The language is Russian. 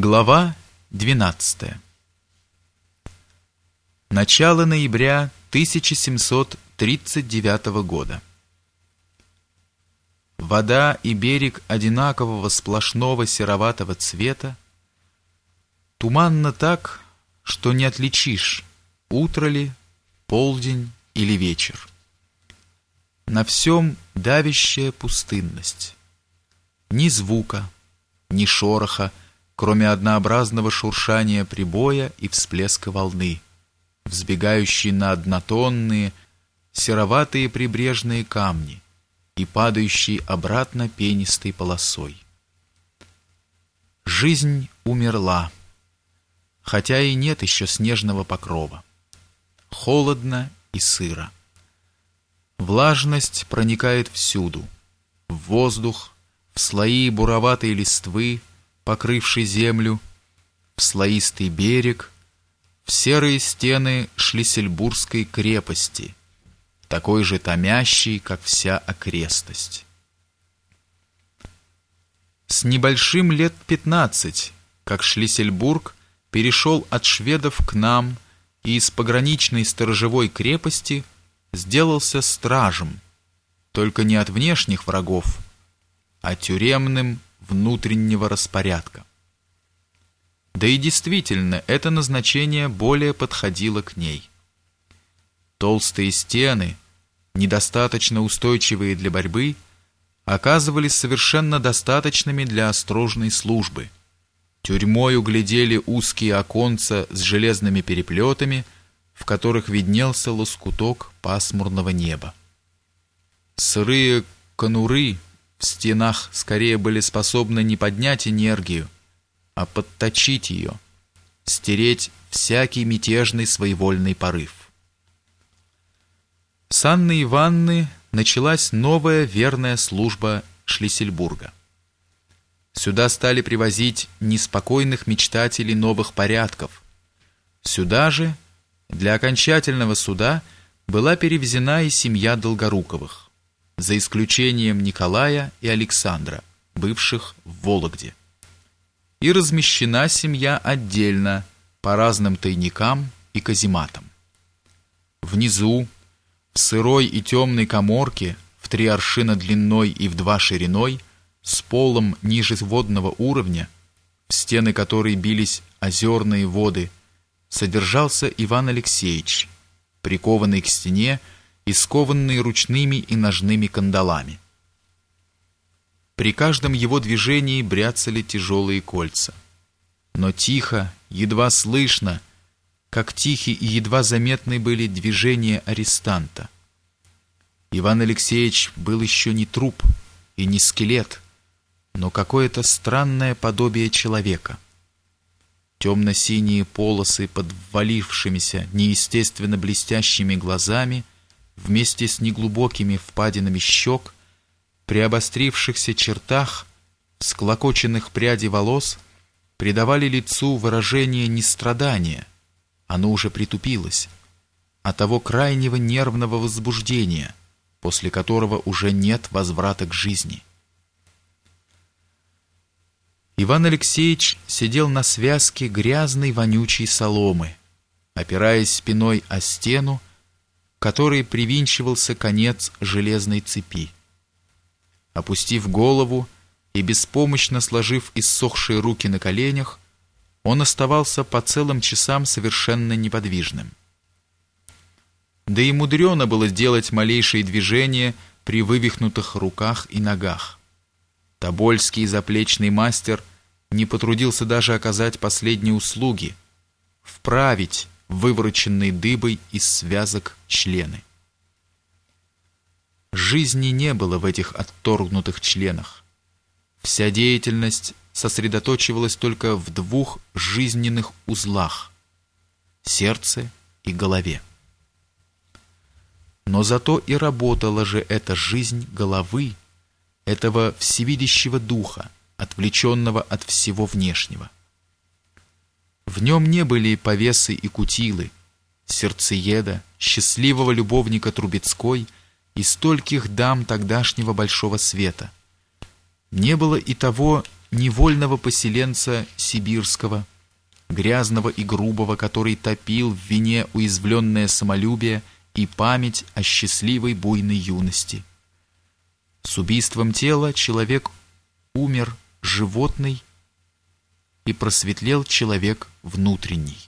Глава 12. Начало ноября 1739 года. Вода и берег одинакового сплошного сероватого цвета, туманно так, что не отличишь, утро ли, полдень или вечер. На всем давящая пустынность. Ни звука, ни шороха, кроме однообразного шуршания прибоя и всплеска волны, взбегающей на однотонные, сероватые прибрежные камни и падающей обратно пенистой полосой. Жизнь умерла, хотя и нет еще снежного покрова. Холодно и сыро. Влажность проникает всюду, в воздух, в слои буроватой листвы, покрывший землю, в слоистый берег, в серые стены Шлиссельбургской крепости, такой же томящий, как вся окрестность. С небольшим лет пятнадцать, как Шлиссельбург перешел от шведов к нам и из пограничной сторожевой крепости сделался стражем, только не от внешних врагов, а тюремным внутреннего распорядка. Да и действительно, это назначение более подходило к ней. Толстые стены, недостаточно устойчивые для борьбы, оказывались совершенно достаточными для осторожной службы. Тюрьмой углядели узкие оконца с железными переплетами, в которых виднелся лоскуток пасмурного неба. Сырые конуры в стенах скорее были способны не поднять энергию, а подточить ее, стереть всякий мятежный своевольный порыв. С Анны Ивановны началась новая верная служба Шлиссельбурга. Сюда стали привозить неспокойных мечтателей новых порядков. Сюда же, для окончательного суда, была перевезена и семья Долгоруковых за исключением Николая и Александра, бывших в Вологде. И размещена семья отдельно, по разным тайникам и казематам. Внизу, в сырой и темной коморке, в три аршина длиной и в два шириной, с полом ниже водного уровня, в стены которой бились озерные воды, содержался Иван Алексеевич, прикованный к стене, и ручными и ножными кандалами. При каждом его движении бряцали тяжелые кольца. Но тихо, едва слышно, как тихи и едва заметны были движения арестанта. Иван Алексеевич был еще не труп и не скелет, но какое-то странное подобие человека. Темно-синие полосы под ввалившимися, неестественно блестящими глазами — вместе с неглубокими впадинами щек, при обострившихся чертах, склокоченных прядей волос, придавали лицу выражение не страдания, оно уже притупилось, а того крайнего нервного возбуждения, после которого уже нет возврата к жизни. Иван Алексеевич сидел на связке грязной вонючей соломы, опираясь спиной о стену которой привинчивался конец железной цепи. Опустив голову и беспомощно сложив иссохшие руки на коленях, он оставался по целым часам совершенно неподвижным. Да и мудрено было сделать малейшие движения при вывихнутых руках и ногах. Тобольский заплечный мастер не потрудился даже оказать последние услуги, вправить вывороченные дыбой из связок члены. Жизни не было в этих отторгнутых членах. Вся деятельность сосредоточивалась только в двух жизненных узлах – сердце и голове. Но зато и работала же эта жизнь головы, этого всевидящего духа, отвлеченного от всего внешнего – в нем не были повесы и кутилы, сердцееда, счастливого любовника Трубецкой и стольких дам тогдашнего большого света. Не было и того невольного поселенца сибирского, грязного и грубого, который топил в вине уязвленное самолюбие и память о счастливой буйной юности. С убийством тела человек умер животный и просветлел человек внутренний.